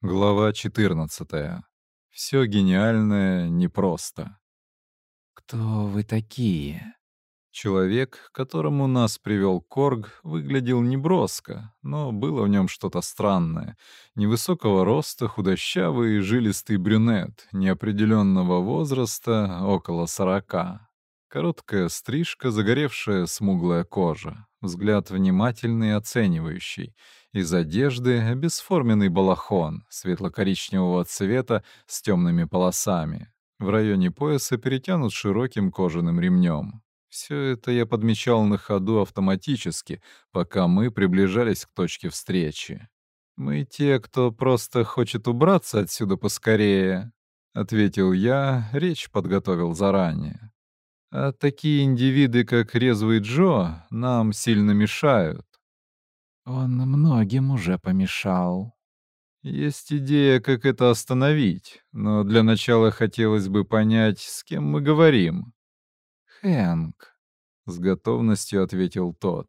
Глава 14. Все гениальное непросто. «Кто вы такие?» Человек, которому нас привел Корг, выглядел неброско, но было в нем что-то странное. Невысокого роста, худощавый и жилистый брюнет, неопределенного возраста, около сорока. Короткая стрижка, загоревшая смуглая кожа взгляд внимательный и оценивающий. Из одежды бесформенный балахон светло-коричневого цвета с темными полосами. В районе пояса перетянут широким кожаным ремнем. Все это я подмечал на ходу автоматически, пока мы приближались к точке встречи. «Мы те, кто просто хочет убраться отсюда поскорее», — ответил я, речь подготовил заранее. А такие индивиды, как резвый Джо, нам сильно мешают. Он многим уже помешал. Есть идея, как это остановить, но для начала хотелось бы понять, с кем мы говорим. Хэнк, с готовностью ответил тот.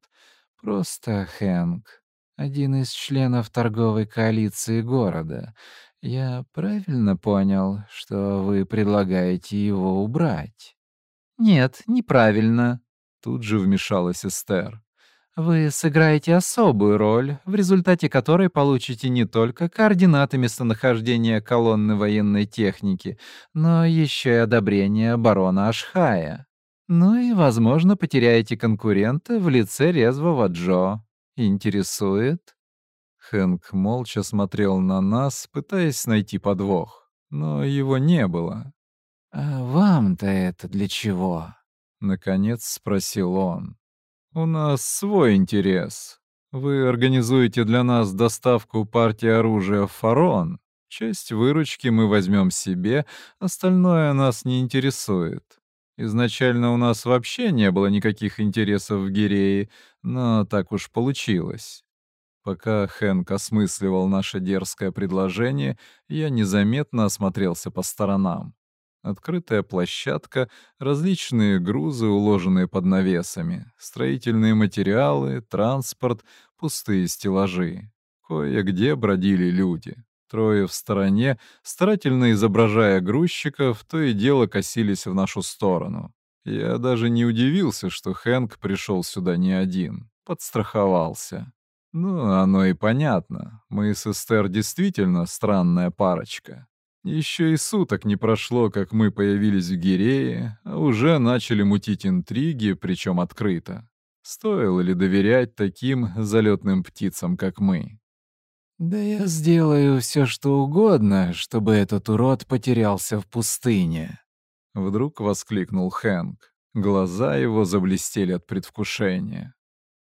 Просто Хэнк, один из членов торговой коалиции города. Я правильно понял, что вы предлагаете его убрать? «Нет, неправильно», — тут же вмешалась Эстер. «Вы сыграете особую роль, в результате которой получите не только координаты местонахождения колонны военной техники, но еще и одобрение барона Ашхая. Ну и, возможно, потеряете конкурента в лице резвого Джо. Интересует?» Хэнк молча смотрел на нас, пытаясь найти подвох, но его не было. «А ты это для чего?» — наконец спросил он. «У нас свой интерес. Вы организуете для нас доставку партии оружия в Фарон. Часть выручки мы возьмем себе, остальное нас не интересует. Изначально у нас вообще не было никаких интересов в Гирее, но так уж получилось». Пока Хэнк осмысливал наше дерзкое предложение, я незаметно осмотрелся по сторонам. Открытая площадка, различные грузы, уложенные под навесами, строительные материалы, транспорт, пустые стеллажи. Кое-где бродили люди. Трое в стороне, старательно изображая грузчиков, то и дело косились в нашу сторону. Я даже не удивился, что Хэнк пришел сюда не один. Подстраховался. Ну, оно и понятно. Мы с Эстер действительно странная парочка. Еще и суток не прошло, как мы появились в Гирее, а уже начали мутить интриги, причем открыто. Стоило ли доверять таким залетным птицам, как мы? «Да я сделаю все, что угодно, чтобы этот урод потерялся в пустыне», — вдруг воскликнул Хэнк. Глаза его заблестели от предвкушения.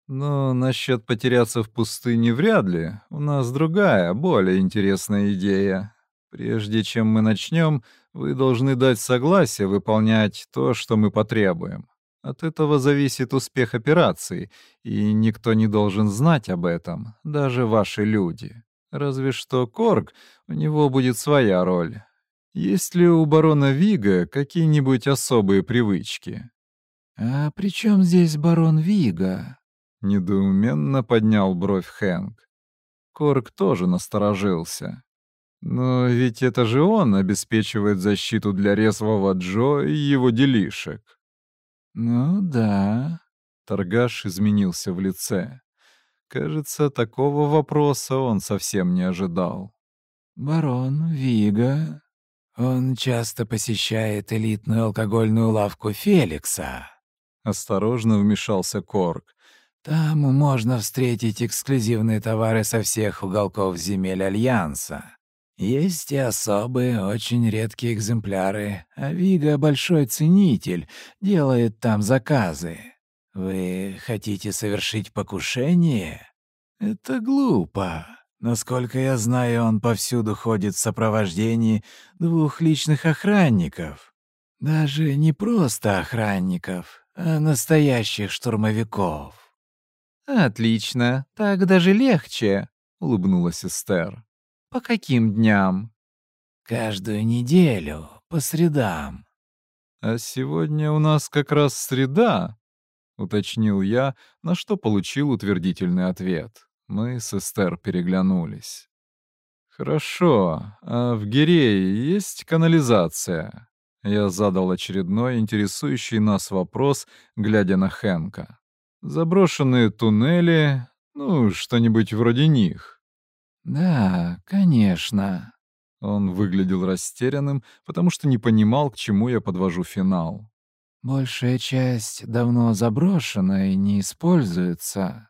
«Но насчет потеряться в пустыне вряд ли. У нас другая, более интересная идея», Прежде чем мы начнем, вы должны дать согласие выполнять то, что мы потребуем. От этого зависит успех операции, и никто не должен знать об этом, даже ваши люди. Разве что Корг, у него будет своя роль. Есть ли у барона Вига какие-нибудь особые привычки? А при чем здесь барон Вига? Недоуменно поднял бровь Хэнк. Корг тоже насторожился. Но ведь это же он обеспечивает защиту для резвого Джо и его делишек. Ну да. Торгаш изменился в лице. Кажется, такого вопроса он совсем не ожидал. Барон Вига. Он часто посещает элитную алкогольную лавку Феликса. Осторожно вмешался Корк. Там можно встретить эксклюзивные товары со всех уголков земель Альянса. Есть и особые, очень редкие экземпляры. А Вига — большой ценитель, делает там заказы. Вы хотите совершить покушение? Это глупо. Насколько я знаю, он повсюду ходит в сопровождении двух личных охранников. Даже не просто охранников, а настоящих штурмовиков. «Отлично, так даже легче», — улыбнулась Эстер. По каким дням? Каждую неделю, по средам. А сегодня у нас как раз среда, уточнил я, на что получил утвердительный ответ. Мы с Эстер переглянулись. «Хорошо. А в Гирее есть канализация?» Я задал очередной интересующий нас вопрос, глядя на Хенка. «Заброшенные туннели, ну, что-нибудь вроде них». Да, конечно. Он выглядел растерянным, потому что не понимал, к чему я подвожу финал. Большая часть давно заброшена и не используется.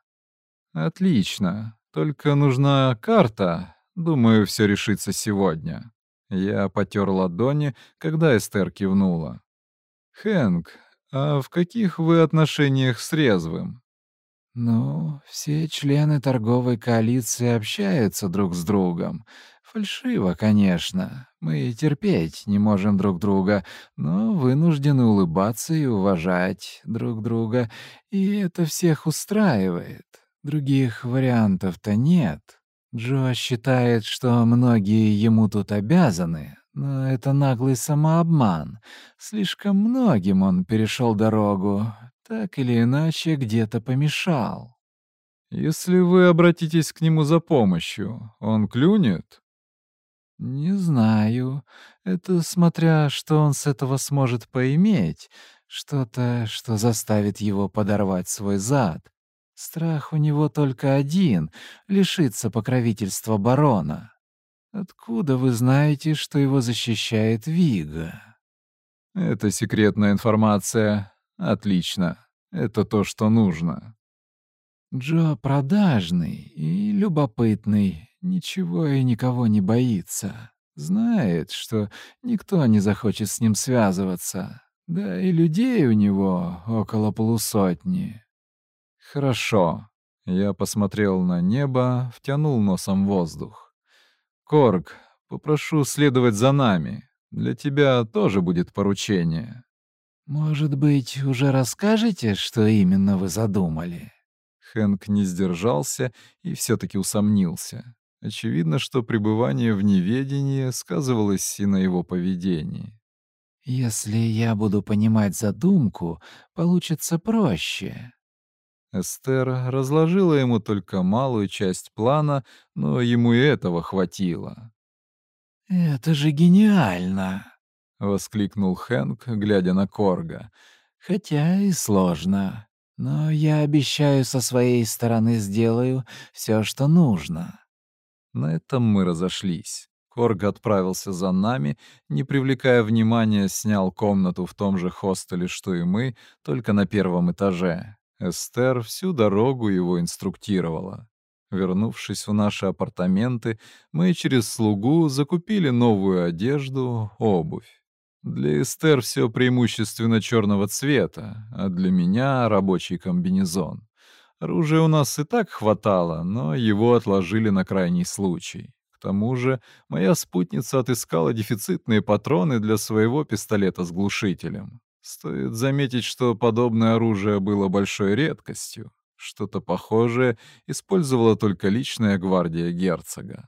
Отлично. Только нужна карта. Думаю, все решится сегодня. Я потер ладони, когда Эстер кивнула. Хэнк, а в каких вы отношениях с резвым? Ну, все члены торговой коалиции общаются друг с другом. Фальшиво, конечно. Мы терпеть не можем друг друга, но вынуждены улыбаться и уважать друг друга, и это всех устраивает. Других вариантов-то нет. Джо считает, что многие ему тут обязаны, но это наглый самообман. Слишком многим он перешел дорогу, так или иначе где-то помешал. Если вы обратитесь к нему за помощью, он клюнет? Не знаю. Это смотря, что он с этого сможет поиметь. Что-то, что заставит его подорвать свой зад. Страх у него только один — лишиться покровительства барона. Откуда вы знаете, что его защищает Вига? Это секретная информация. Отлично. Это то, что нужно. Джо продажный и любопытный, ничего и никого не боится. Знает, что никто не захочет с ним связываться. Да и людей у него около полусотни. Хорошо. Я посмотрел на небо, втянул носом воздух. Корг, попрошу следовать за нами. Для тебя тоже будет поручение. «Может быть, уже расскажете, что именно вы задумали?» Хэнк не сдержался и все-таки усомнился. Очевидно, что пребывание в неведении сказывалось и на его поведении. «Если я буду понимать задумку, получится проще». Эстер разложила ему только малую часть плана, но ему и этого хватило. «Это же гениально!» — воскликнул Хэнк, глядя на Корга. «Хотя и сложно. Но я обещаю со своей стороны сделаю все, что нужно». На этом мы разошлись. Корг отправился за нами, не привлекая внимания, снял комнату в том же хостеле, что и мы, только на первом этаже. Эстер всю дорогу его инструктировала. Вернувшись в наши апартаменты, мы через слугу закупили новую одежду, обувь. Для Эстер все преимущественно черного цвета, а для меня рабочий комбинезон. Оружия у нас и так хватало, но его отложили на крайний случай. К тому же моя спутница отыскала дефицитные патроны для своего пистолета с глушителем. Стоит заметить, что подобное оружие было большой редкостью. Что-то похожее использовала только личная гвардия герцога.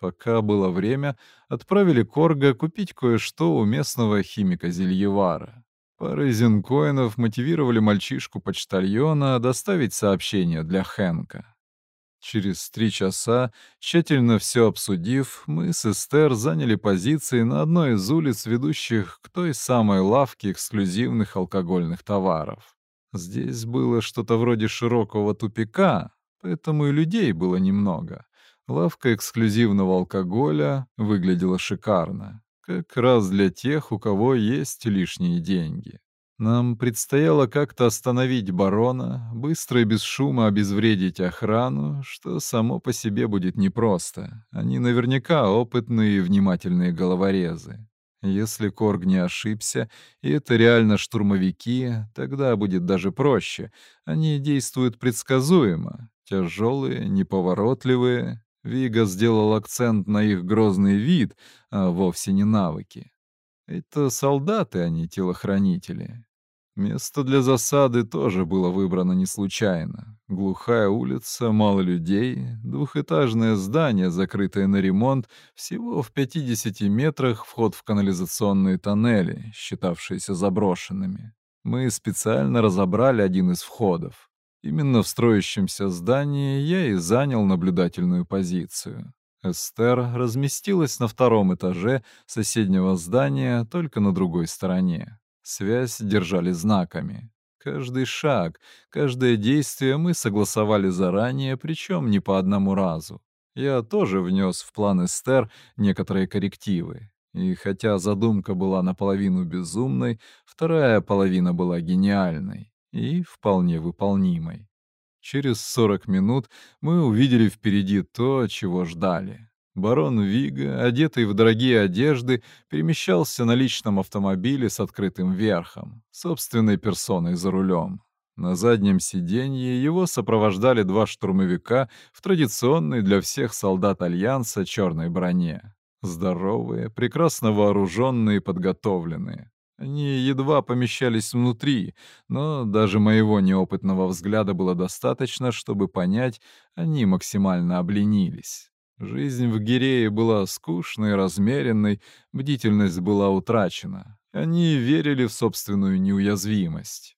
Пока было время, отправили Корга купить кое-что у местного химика Зельевара. Пары зинкоинов мотивировали мальчишку-почтальона доставить сообщение для Хэнка. Через три часа, тщательно все обсудив, мы с Эстер заняли позиции на одной из улиц, ведущих к той самой лавке эксклюзивных алкогольных товаров. Здесь было что-то вроде широкого тупика, поэтому и людей было немного. Лавка эксклюзивного алкоголя выглядела шикарно, как раз для тех, у кого есть лишние деньги. Нам предстояло как-то остановить барона, быстро и без шума обезвредить охрану, что само по себе будет непросто. Они наверняка опытные и внимательные головорезы. Если Корг не ошибся, и это реально штурмовики, тогда будет даже проще. Они действуют предсказуемо. Тяжелые, неповоротливые Вига сделал акцент на их грозный вид, а вовсе не навыки. Это солдаты, а не телохранители. Место для засады тоже было выбрано не случайно. Глухая улица, мало людей, двухэтажное здание, закрытое на ремонт, всего в 50 метрах вход в канализационные тоннели, считавшиеся заброшенными. Мы специально разобрали один из входов. Именно в строящемся здании я и занял наблюдательную позицию. Эстер разместилась на втором этаже соседнего здания, только на другой стороне. Связь держали знаками. Каждый шаг, каждое действие мы согласовали заранее, причем не по одному разу. Я тоже внес в план Эстер некоторые коррективы. И хотя задумка была наполовину безумной, вторая половина была гениальной и вполне выполнимой. Через 40 минут мы увидели впереди то, чего ждали. Барон Вига, одетый в дорогие одежды, перемещался на личном автомобиле с открытым верхом, собственной персоной за рулем. На заднем сиденье его сопровождали два штурмовика в традиционной для всех солдат Альянса черной броне. Здоровые, прекрасно вооруженные и подготовленные. Они едва помещались внутри, но даже моего неопытного взгляда было достаточно, чтобы понять, они максимально обленились. Жизнь в Гирее была скучной, размеренной, бдительность была утрачена. Они верили в собственную неуязвимость.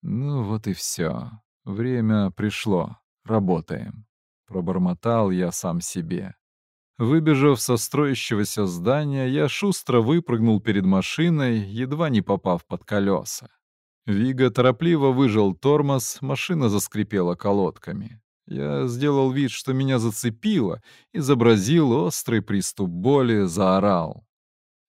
«Ну вот и все. Время пришло. Работаем». Пробормотал я сам себе. Выбежав со строящегося здания, я шустро выпрыгнул перед машиной, едва не попав под колеса. Вига торопливо выжал тормоз, машина заскрипела колодками. Я сделал вид, что меня зацепило, изобразил острый приступ боли, заорал.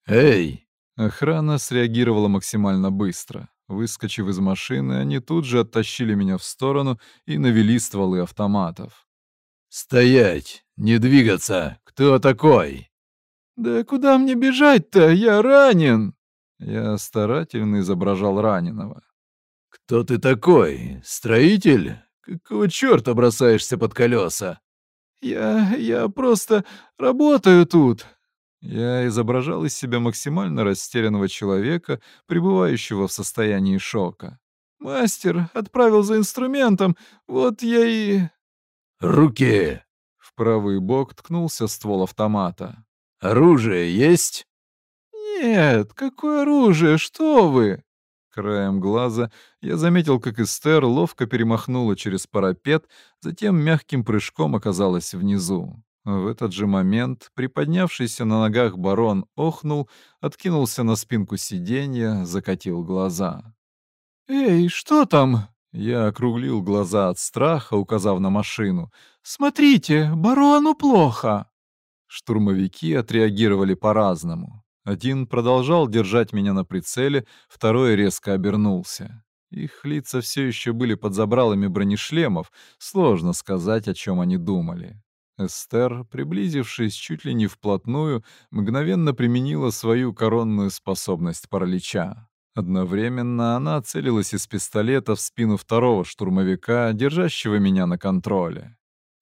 «Эй!» Охрана среагировала максимально быстро. Выскочив из машины, они тут же оттащили меня в сторону и навели стволы автоматов. «Стоять! Не двигаться! Кто такой?» «Да куда мне бежать-то? Я ранен!» Я старательно изображал раненого. «Кто ты такой? Строитель? Какого черта бросаешься под колеса?» «Я... я просто работаю тут!» Я изображал из себя максимально растерянного человека, пребывающего в состоянии шока. «Мастер отправил за инструментом, вот я и...» Руки. В правый бок ткнулся ствол автомата. «Оружие есть?» «Нет, какое оружие? Что вы?» Краем глаза я заметил, как Эстер ловко перемахнула через парапет, затем мягким прыжком оказалась внизу. В этот же момент приподнявшийся на ногах барон охнул, откинулся на спинку сиденья, закатил глаза. «Эй, что там?» Я округлил глаза от страха, указав на машину. «Смотрите, барону плохо!» Штурмовики отреагировали по-разному. Один продолжал держать меня на прицеле, второй резко обернулся. Их лица все еще были под забралами бронешлемов, сложно сказать, о чем они думали. Эстер, приблизившись чуть ли не вплотную, мгновенно применила свою коронную способность паралича. Одновременно она целилась из пистолета в спину второго штурмовика, держащего меня на контроле.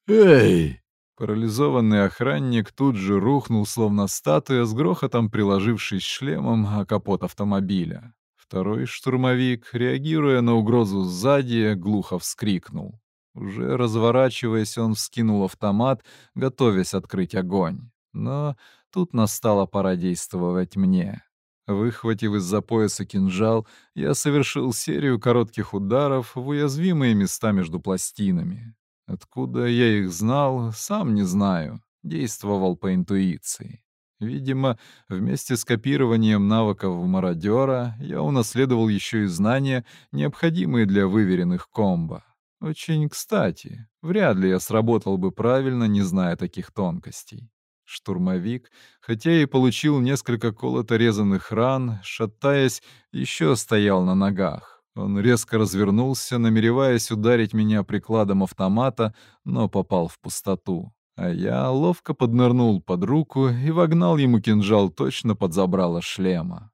«Эй!» Парализованный охранник тут же рухнул, словно статуя, с грохотом приложившись шлемом о капот автомобиля. Второй штурмовик, реагируя на угрозу сзади, глухо вскрикнул. Уже разворачиваясь, он вскинул автомат, готовясь открыть огонь. Но тут настала пора действовать мне. Выхватив из-за пояса кинжал, я совершил серию коротких ударов в уязвимые места между пластинами. Откуда я их знал, сам не знаю. Действовал по интуиции. Видимо, вместе с копированием навыков мародера я унаследовал еще и знания, необходимые для выверенных комбо. Очень кстати, вряд ли я сработал бы правильно, не зная таких тонкостей. Штурмовик, хотя и получил несколько колото-резанных ран, шатаясь, еще стоял на ногах. Он резко развернулся, намереваясь ударить меня прикладом автомата, но попал в пустоту. А я ловко поднырнул под руку и вогнал ему кинжал точно под забрало шлема.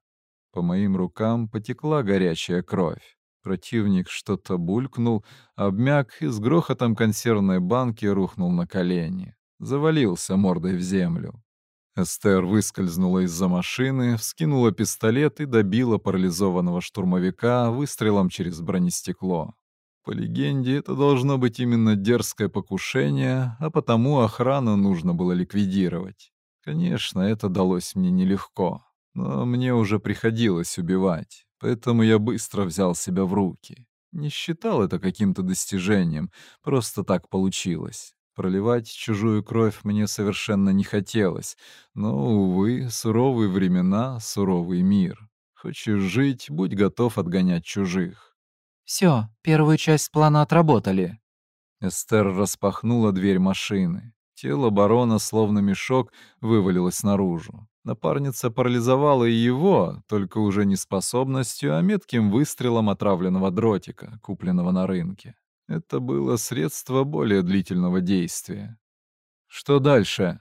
По моим рукам потекла горячая кровь. Противник что-то булькнул, обмяк и с грохотом консервной банки рухнул на колени завалился мордой в землю. Эстер выскользнула из-за машины, вскинула пистолет и добила парализованного штурмовика выстрелом через бронестекло. По легенде, это должно быть именно дерзкое покушение, а потому охрану нужно было ликвидировать. Конечно, это далось мне нелегко, но мне уже приходилось убивать, поэтому я быстро взял себя в руки. Не считал это каким-то достижением, просто так получилось. Проливать чужую кровь мне совершенно не хотелось, но, увы, суровые времена, суровый мир. Хочешь жить, будь готов отгонять чужих. Все, первую часть плана отработали. Эстер распахнула дверь машины. Тело барона, словно мешок, вывалилось наружу. Напарница парализовала и его, только уже не способностью, а метким выстрелом отравленного дротика, купленного на рынке. Это было средство более длительного действия. Что дальше?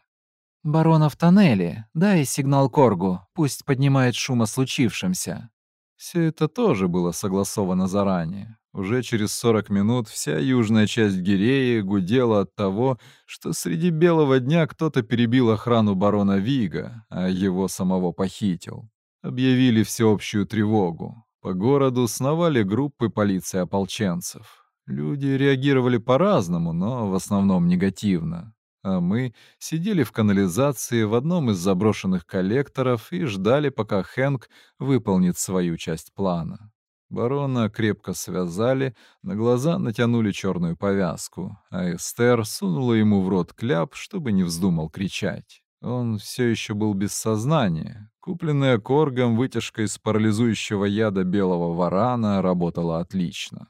Барона в тоннеле. Дай сигнал Коргу. Пусть поднимает шум о случившемся. Все это тоже было согласовано заранее. Уже через 40 минут вся южная часть Гиреи гудела от того, что среди белого дня кто-то перебил охрану барона Вига, а его самого похитил. Объявили всеобщую тревогу. По городу сновали группы полиции ополченцев. Люди реагировали по-разному, но в основном негативно. А мы сидели в канализации в одном из заброшенных коллекторов и ждали, пока Хэнк выполнит свою часть плана. Барона крепко связали, на глаза натянули черную повязку, а Эстер сунула ему в рот кляп, чтобы не вздумал кричать. Он все еще был без сознания. Купленная коргом вытяжка из парализующего яда белого варана работала отлично.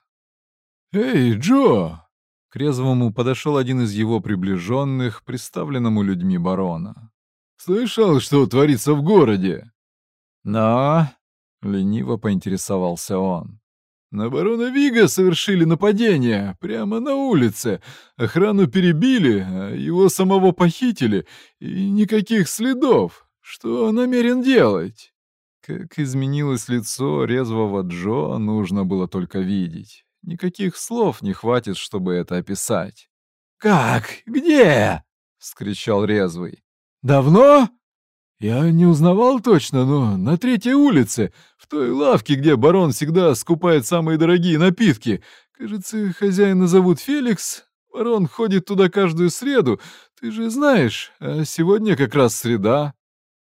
«Эй, Джо!» К резвому подошел один из его приближенных, представленному людьми барона. «Слышал, что творится в городе?» «Но...» — лениво поинтересовался он. «На барона Вига совершили нападение, прямо на улице. Охрану перебили, а его самого похитили, и никаких следов. Что намерен делать?» Как изменилось лицо резвого Джо, нужно было только видеть. Никаких слов не хватит, чтобы это описать. «Как? Где?» — вскричал резвый. «Давно?» «Я не узнавал точно, но на третьей улице, в той лавке, где барон всегда скупает самые дорогие напитки. Кажется, хозяина зовут Феликс. Барон ходит туда каждую среду, ты же знаешь, а сегодня как раз среда».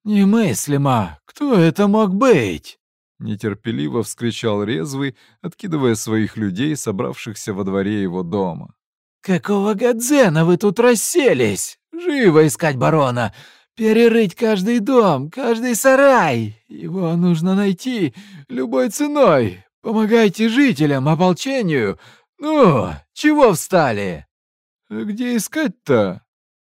«Немыслимо! Кто это мог быть?» Нетерпеливо вскричал резвый, откидывая своих людей, собравшихся во дворе его дома. «Какого Гадзена вы тут расселись? Живо искать барона! Перерыть каждый дом, каждый сарай! Его нужно найти любой ценой! Помогайте жителям, ополчению! Ну, чего встали?» «А «Где искать-то?»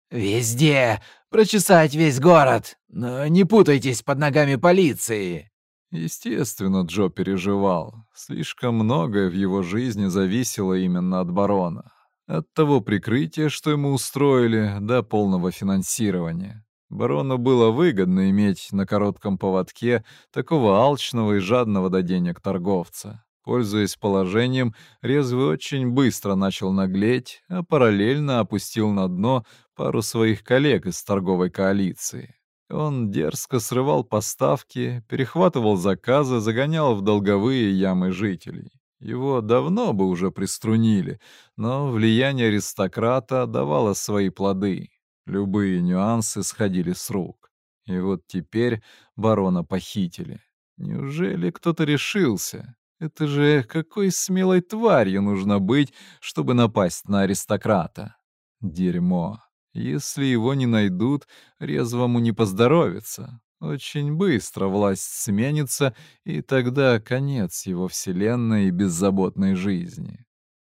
«Везде! Прочесать весь город! Но не путайтесь под ногами полиции!» Естественно, Джо переживал. Слишком многое в его жизни зависело именно от барона. От того прикрытия, что ему устроили, до полного финансирования. Барону было выгодно иметь на коротком поводке такого алчного и жадного до денег торговца. Пользуясь положением, Резвый очень быстро начал наглеть, а параллельно опустил на дно пару своих коллег из торговой коалиции. Он дерзко срывал поставки, перехватывал заказы, загонял в долговые ямы жителей. Его давно бы уже приструнили, но влияние аристократа давало свои плоды. Любые нюансы сходили с рук. И вот теперь барона похитили. Неужели кто-то решился? Это же какой смелой тварью нужно быть, чтобы напасть на аристократа? Дерьмо. Если его не найдут, резвому не поздоровится. Очень быстро власть сменится, и тогда конец его вселенной и беззаботной жизни.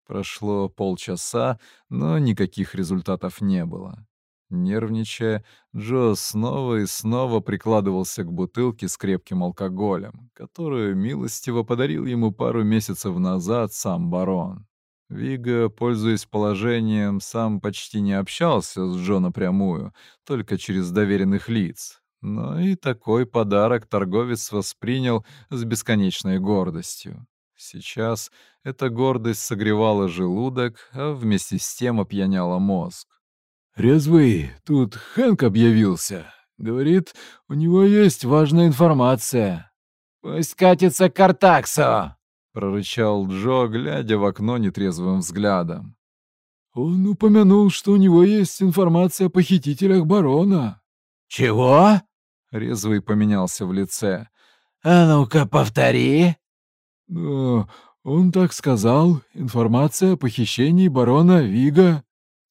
Прошло полчаса, но никаких результатов не было. Нервничая, Джо снова и снова прикладывался к бутылке с крепким алкоголем, которую милостиво подарил ему пару месяцев назад сам барон. Вига, пользуясь положением, сам почти не общался с Джо напрямую, только через доверенных лиц. Но и такой подарок торговец воспринял с бесконечной гордостью. Сейчас эта гордость согревала желудок, а вместе с тем опьяняла мозг. «Резвый, тут Хэнк объявился. Говорит, у него есть важная информация». «Пусть катится к Артаксо!» — прорычал Джо, глядя в окно нетрезвым взглядом. «Он упомянул, что у него есть информация о похитителях барона». «Чего?» — резвый поменялся в лице. «А ну-ка, повтори». «Ну, он так сказал. Информация о похищении барона Вига».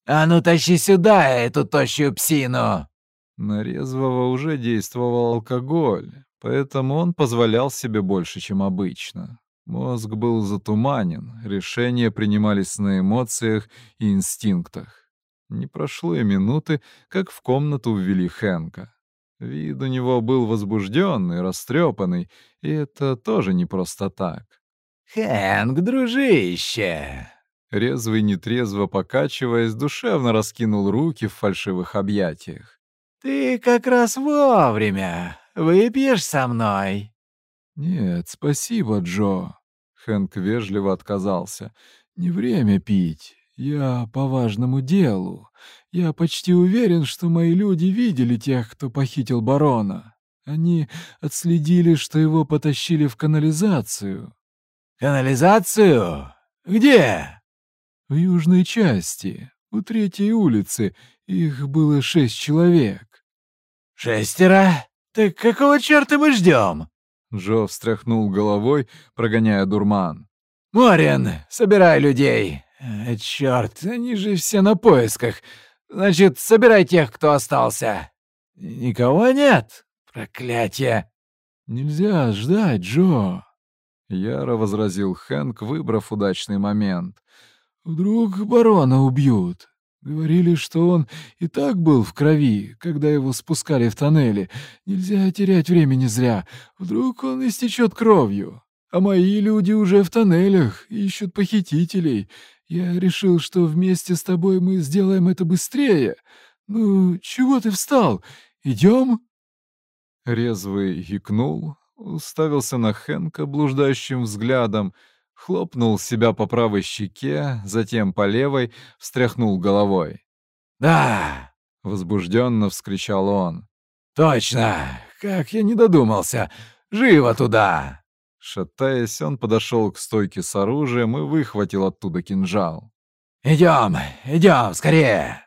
«А ну тащи сюда эту тощую псину!» На резвого уже действовал алкоголь, поэтому он позволял себе больше, чем обычно. Мозг был затуманен, решения принимались на эмоциях и инстинктах. Не прошло и минуты, как в комнату ввели Хэнка. Вид у него был возбужденный, растрепанный, и это тоже не просто так. «Хэнк, дружище!» Резвый, нетрезво покачиваясь, душевно раскинул руки в фальшивых объятиях. «Ты как раз вовремя. Выпьешь со мной?» «Нет, спасибо, Джо!» Хэнк вежливо отказался. «Не время пить. Я по важному делу. Я почти уверен, что мои люди видели тех, кто похитил барона. Они отследили, что его потащили в канализацию». «Канализацию? Где?» «В южной части, у третьей улицы. Их было шесть человек». «Шестеро? Так какого черта мы ждем?» Джо встряхнул головой, прогоняя дурман. «Морин, собирай людей! Э, Черт, они же все на поисках! Значит, собирай тех, кто остался!» «Никого нет! Проклятие!» «Нельзя ждать, Джо!» Яро возразил Хэнк, выбрав удачный момент. «Вдруг барона убьют? Говорили, что он и так был в крови, когда его спускали в тоннели. Нельзя терять времени зря. Вдруг он истечет кровью. А мои люди уже в тоннелях, ищут похитителей. Я решил, что вместе с тобой мы сделаем это быстрее. Ну, чего ты встал? Идем?» Резвый гикнул, уставился на Хенка блуждающим взглядом — хлопнул себя по правой щеке, затем по левой, встряхнул головой. «Да!» — возбужденно вскричал он. «Точно! Как я не додумался! Живо туда!» Шатаясь, он подошел к стойке с оружием и выхватил оттуда кинжал. «Идем! Идем! Скорее!»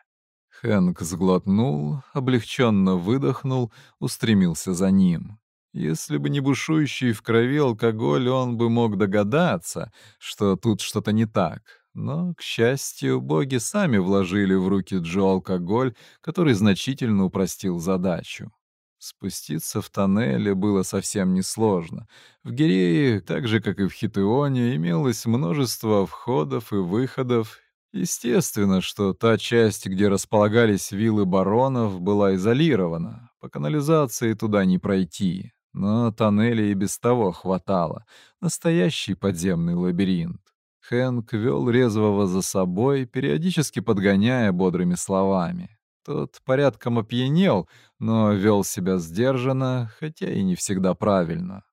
Хэнк сглотнул, облегченно выдохнул, устремился за ним. Если бы не бушующий в крови алкоголь, он бы мог догадаться, что тут что-то не так. Но, к счастью, боги сами вложили в руки Джо алкоголь, который значительно упростил задачу. Спуститься в тоннеле было совсем несложно. В Гирее, так же как и в Хитеоне, имелось множество входов и выходов. Естественно, что та часть, где располагались виллы баронов, была изолирована. По канализации туда не пройти но тоннелей и без того хватало. Настоящий подземный лабиринт. Хэнк вел резвого за собой, периодически подгоняя бодрыми словами. Тот порядком опьянел, но вел себя сдержанно, хотя и не всегда правильно.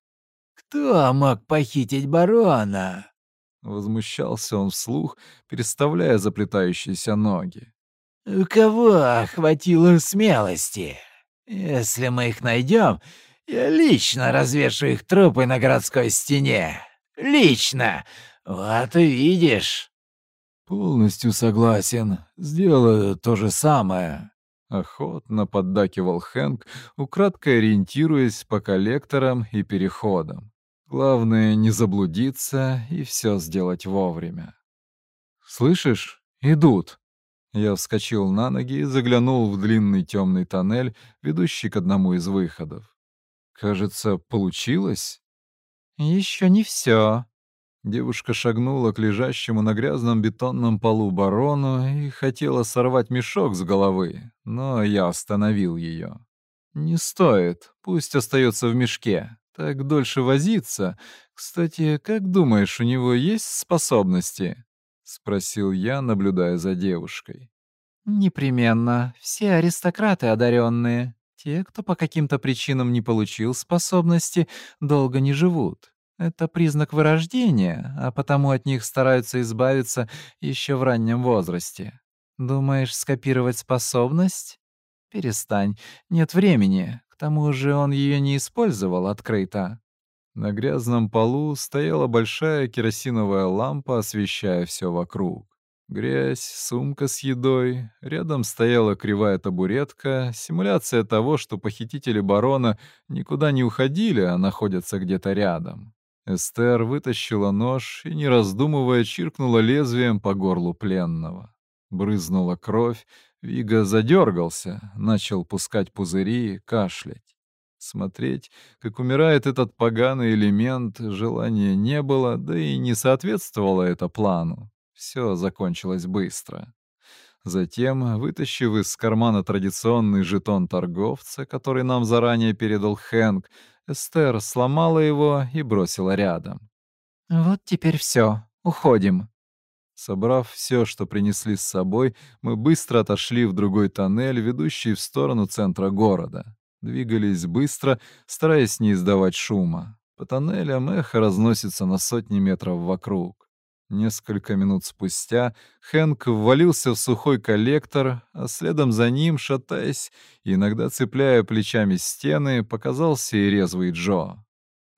«Кто мог похитить барона?» Возмущался он вслух, переставляя заплетающиеся ноги. «У кого хватило смелости? Если мы их найдем, я лично развешу их трупы на городской стене. Лично. Вот увидишь. Полностью согласен. Сделаю то же самое. Охотно поддакивал Хэнк, украдкой ориентируясь по коллекторам и переходам. Главное не заблудиться и все сделать вовремя. «Слышишь? Идут!» Я вскочил на ноги и заглянул в длинный темный тоннель, ведущий к одному из выходов. Кажется, получилось? Еще не все. Девушка шагнула к лежащему на грязном бетонном полу барону и хотела сорвать мешок с головы, но я остановил ее. «Не стоит, пусть остается в мешке. Так дольше возиться. Кстати, как думаешь, у него есть способности?» — спросил я, наблюдая за девушкой. «Непременно. Все аристократы одаренные», те, кто по каким-то причинам не получил способности, долго не живут. Это признак вырождения, а потому от них стараются избавиться еще в раннем возрасте. Думаешь, скопировать способность? Перестань, нет времени. К тому же он ее не использовал открыто. На грязном полу стояла большая керосиновая лампа, освещая все вокруг. Грязь, сумка с едой. Рядом стояла кривая табуретка. Симуляция того, что похитители барона никуда не уходили, а находятся где-то рядом. Эстер вытащила нож и, не раздумывая, чиркнула лезвием по горлу пленного. Брызнула кровь, Вига задергался, начал пускать пузыри, кашлять. Смотреть, как умирает этот поганый элемент, желания не было, да и не соответствовало это плану. Все закончилось быстро. Затем, вытащив из кармана традиционный жетон торговца, который нам заранее передал Хэнк, Эстер сломала его и бросила рядом. «Вот теперь все. Уходим». Собрав все, что принесли с собой, мы быстро отошли в другой тоннель, ведущий в сторону центра города. Двигались быстро, стараясь не издавать шума. По тоннелям эхо разносится на сотни метров вокруг. Несколько минут спустя Хэнк ввалился в сухой коллектор, а следом за ним, шатаясь иногда цепляя плечами стены, показался и резвый Джо.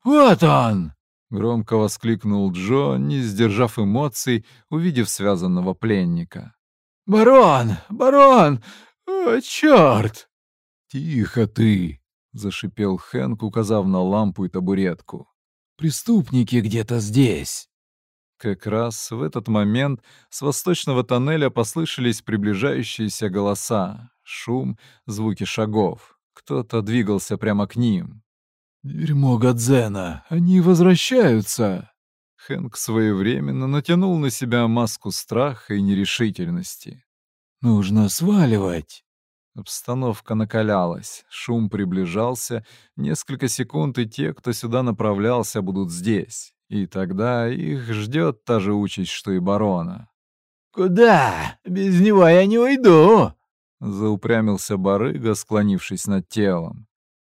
«Вот он!» — громко воскликнул Джо, не сдержав эмоций, увидев связанного пленника. «Барон! Барон! О, черт!» «Тихо ты!» — зашипел Хэнк, указав на лампу и табуретку. «Преступники где-то здесь!» Как раз в этот момент с восточного тоннеля послышались приближающиеся голоса, шум, звуки шагов. Кто-то двигался прямо к ним. «Дерьмо Гадзена! Они возвращаются!» Хэнк своевременно натянул на себя маску страха и нерешительности. «Нужно сваливать!» Обстановка накалялась, шум приближался, несколько секунд и те, кто сюда направлялся, будут здесь. И тогда их ждет та же участь, что и барона. «Куда? Без него я не уйду!» — заупрямился барыга, склонившись над телом.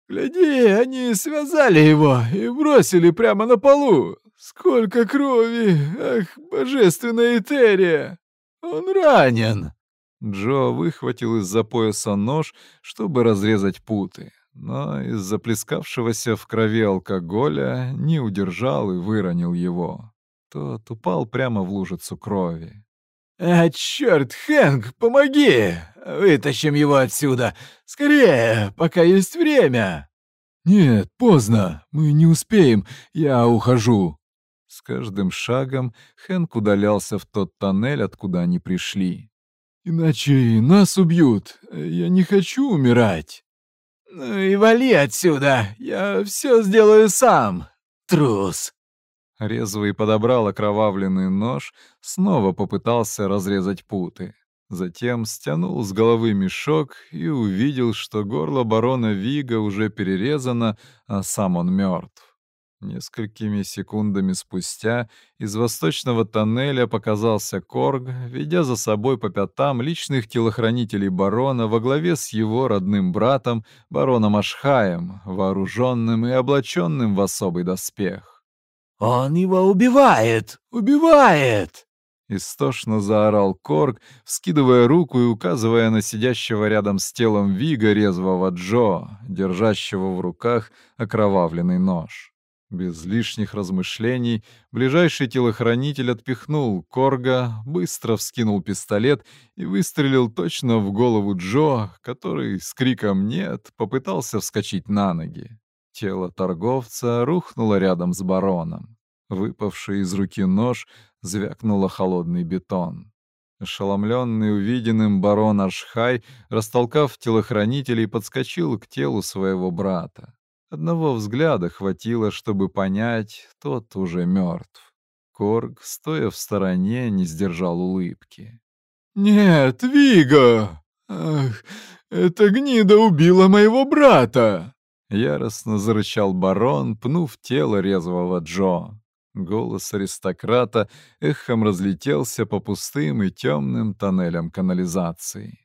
«Гляди, они связали его и бросили прямо на полу! Сколько крови! Ах, божественная Этерия! Он ранен!» Джо выхватил из-за пояса нож, чтобы разрезать путы но из-за плескавшегося в крови алкоголя не удержал и выронил его. Тот упал прямо в лужицу крови. «А, черт, Хэнк, помоги! Вытащим его отсюда! Скорее, пока есть время!» «Нет, поздно, мы не успеем, я ухожу!» С каждым шагом Хэнк удалялся в тот тоннель, откуда они пришли. «Иначе нас убьют, я не хочу умирать!» и вали отсюда! Я все сделаю сам, трус!» Резвый подобрал окровавленный нож, снова попытался разрезать путы. Затем стянул с головы мешок и увидел, что горло барона Вига уже перерезано, а сам он мертв. Несколькими секундами спустя из восточного тоннеля показался Корг, ведя за собой по пятам личных телохранителей барона во главе с его родным братом, бароном Ашхаем, вооруженным и облаченным в особый доспех. «Он его убивает! Убивает!» Истошно заорал Корг, вскидывая руку и указывая на сидящего рядом с телом Вига резвого Джо, держащего в руках окровавленный нож без лишних размышлений, ближайший телохранитель отпихнул Корга, быстро вскинул пистолет и выстрелил точно в голову Джо, который с криком «нет» попытался вскочить на ноги. Тело торговца рухнуло рядом с бароном. Выпавший из руки нож звякнуло холодный бетон. Ошеломленный увиденным барон Аршхай, растолкав телохранителей, подскочил к телу своего брата. Одного взгляда хватило, чтобы понять, тот уже мертв. Корг, стоя в стороне, не сдержал улыбки. «Нет, Вига! Ах, эта гнида убила моего брата!» Яростно зарычал барон, пнув тело резвого Джо. Голос аристократа эхом разлетелся по пустым и темным тоннелям канализации.